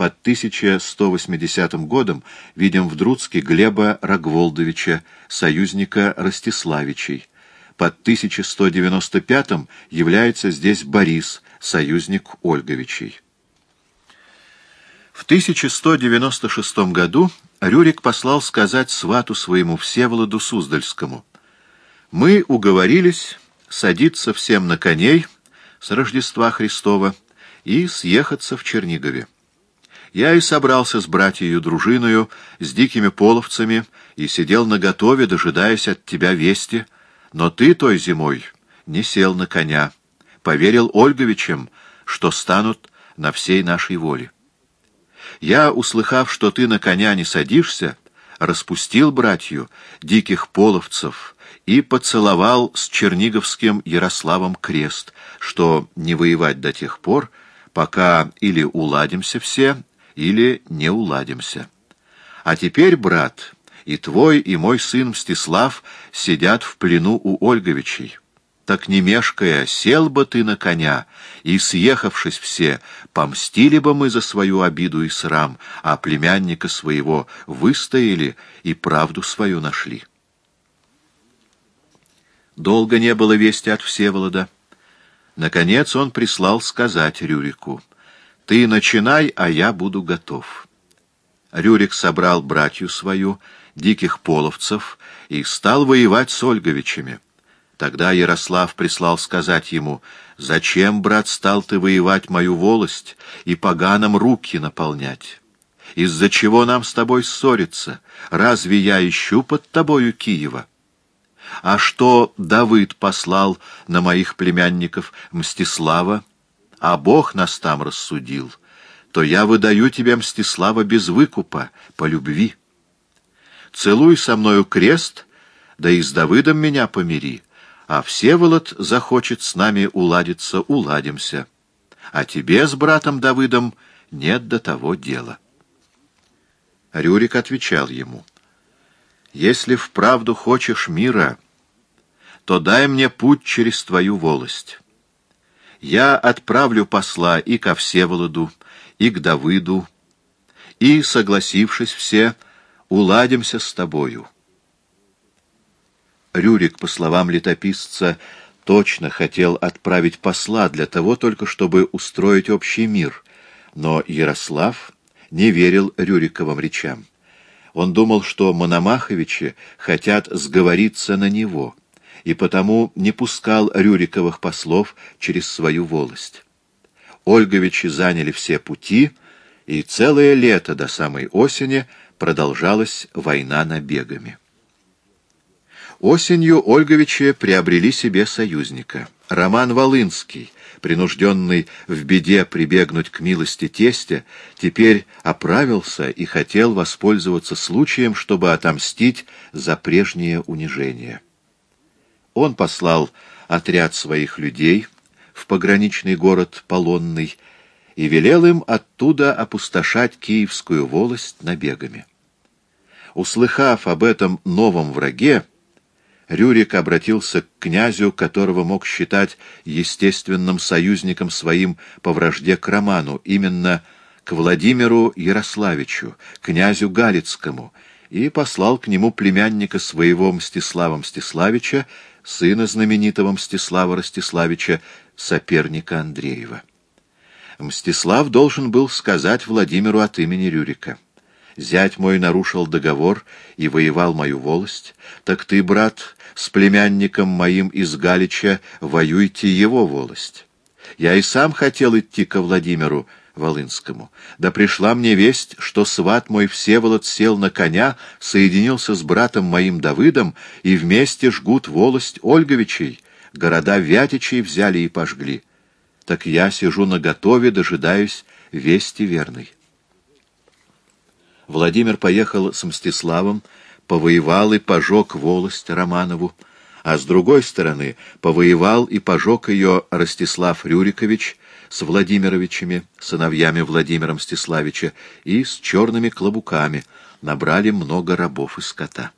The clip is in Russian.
под 1180 годом видим в Друцке Глеба Рогволдовича, союзника Ростиславичей. Под 1195 является здесь Борис, союзник Ольговичей. В 1196 году Рюрик послал сказать свату своему Всеволоду Суздальскому. «Мы уговорились садиться всем на коней с Рождества Христова и съехаться в Чернигове. Я и собрался с братьею дружиною, с дикими половцами, и сидел наготове, дожидаясь от тебя вести, но ты той зимой не сел на коня, поверил Ольговичам, что станут на всей нашей воле. Я, услыхав, что ты на коня не садишься, распустил братью диких половцев и поцеловал с черниговским Ярославом крест, что не воевать до тех пор, пока или уладимся все, или не уладимся. А теперь, брат, и твой, и мой сын Мстислав сидят в плену у Ольговичей так не мешкая, сел бы ты на коня, и, съехавшись все, помстили бы мы за свою обиду и срам, а племянника своего выстояли и правду свою нашли. Долго не было вести от Всеволода. Наконец он прислал сказать Рюрику, «Ты начинай, а я буду готов». Рюрик собрал братью свою, диких половцев, и стал воевать с Ольговичами. Тогда Ярослав прислал сказать ему, «Зачем, брат, стал ты воевать мою волость и поганом руки наполнять? Из-за чего нам с тобой ссориться? Разве я ищу под тобою Киева?» А что Давыд послал на моих племянников Мстислава, а Бог нас там рассудил, то я выдаю тебе Мстислава без выкупа, по любви. Целуй со мною крест, да и с Давыдом меня помири, а Всеволод захочет с нами уладиться, уладимся. А тебе с братом Давыдом нет до того дела. Рюрик отвечал ему, «Если вправду хочешь мира, то дай мне путь через твою волость. Я отправлю посла и ко Всеволоду, и к Давыду, и, согласившись все, уладимся с тобою». Рюрик, по словам летописца, точно хотел отправить посла для того только, чтобы устроить общий мир, но Ярослав не верил Рюриковым речам. Он думал, что Мономаховичи хотят сговориться на него, и потому не пускал Рюриковых послов через свою волость. Ольговичи заняли все пути, и целое лето до самой осени продолжалась война набегами. Осенью Ольговичи приобрели себе союзника. Роман Волынский, принужденный в беде прибегнуть к милости тестя, теперь оправился и хотел воспользоваться случаем, чтобы отомстить за прежнее унижение. Он послал отряд своих людей в пограничный город Полонный и велел им оттуда опустошать Киевскую волость набегами. Услыхав об этом новом враге, Рюрик обратился к князю, которого мог считать естественным союзником своим по вражде к Роману, именно к Владимиру Ярославичу, князю Галицкому, и послал к нему племянника своего Мстислава Мстиславича, сына знаменитого Мстислава Ростиславича, соперника Андреева. Мстислав должен был сказать Владимиру от имени Рюрика. «Зять мой нарушил договор и воевал мою волость, так ты, брат, с племянником моим из Галича воюйте его волость. Я и сам хотел идти ко Владимиру Волынскому. Да пришла мне весть, что сват мой Всеволод сел на коня, соединился с братом моим Давыдом, и вместе жгут волость Ольговичей, города Вятичей взяли и пожгли. Так я сижу наготове, дожидаюсь вести верной. Владимир поехал с Мстиславом, повоевал и пожег волость Романову, а с другой стороны повоевал и пожег ее Ростислав Рюрикович с Владимировичами, сыновьями Владимира Мстиславича, и с черными клобуками, набрали много рабов и скота.